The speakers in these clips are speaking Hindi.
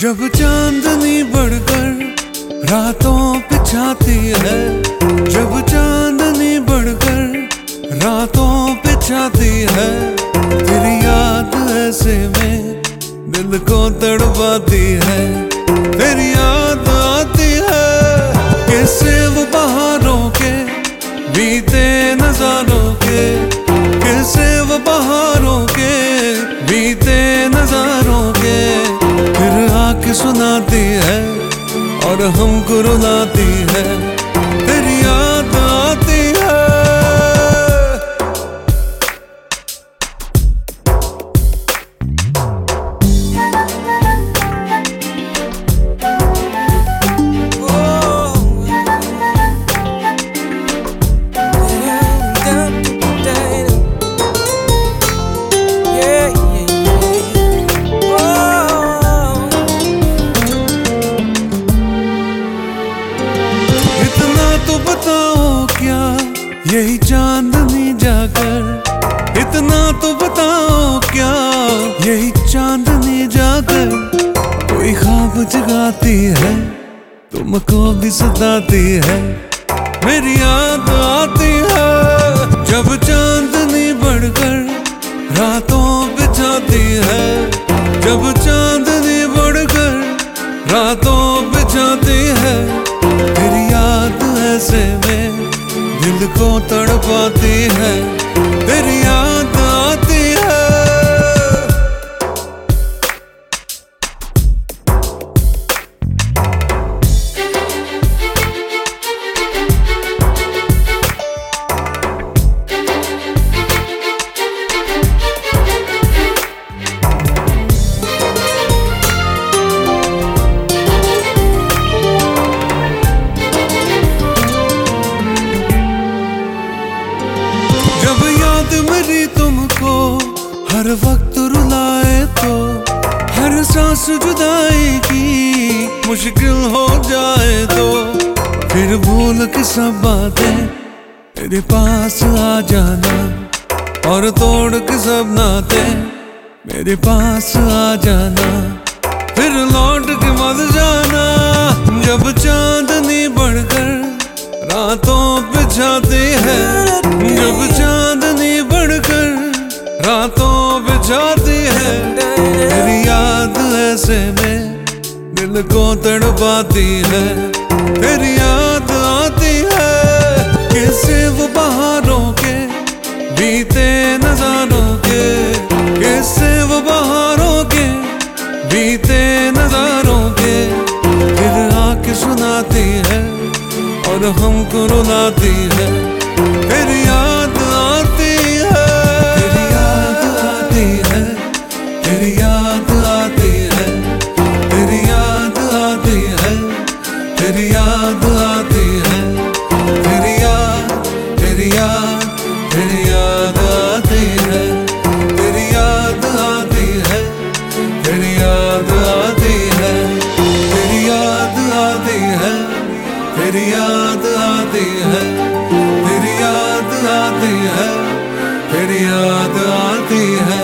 जब चांदनी बढ़कर रातों पे छाती है, जब चांदनी बढ़कर रातों पे छाती है तेरी याद ऐसे में दिल को तड़पाती है। और हमको रुलाती है। यही चांदनी जाकर। इतना तो बताओ क्या? यही चांदनी जाकर कोई ख्वाब जगाती है? तुमको भी सताती है? मेरी याद आती है। जब चांदनी बढ़कर रातों बिछाती है। जब चांदनी को तड़पाती है तेरी याद याद मेरी तुमको, हर वक्त रुलाए तो हर सांस जुदाई की मुश्किल हो जाए तो। फिर भूल के सब बातें, तेरे पास आ जाना, और तोड़ के सब नाते, मेरे पास आ जाना। फिर लौट के मत जाना, जब चांदनी बढ़कर रातों पे छाती दिल को तड़पाती है तेरी याद आती है कैसे वो बहारों के बीते नजारों के कैसे वो बहारों के बीते नजारों के फिर आके सुनाती है और हमको रुलाती है तेरी याद आती है तेरी याद तेरी याद तेरी याद आती है तेरी याद आती है तेरी याद आती है तेरी याद आती है तेरी याद आती है तेरी याद आती है तेरी याद आती है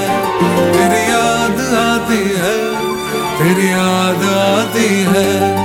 तेरी याद आती है तेरी याद आती है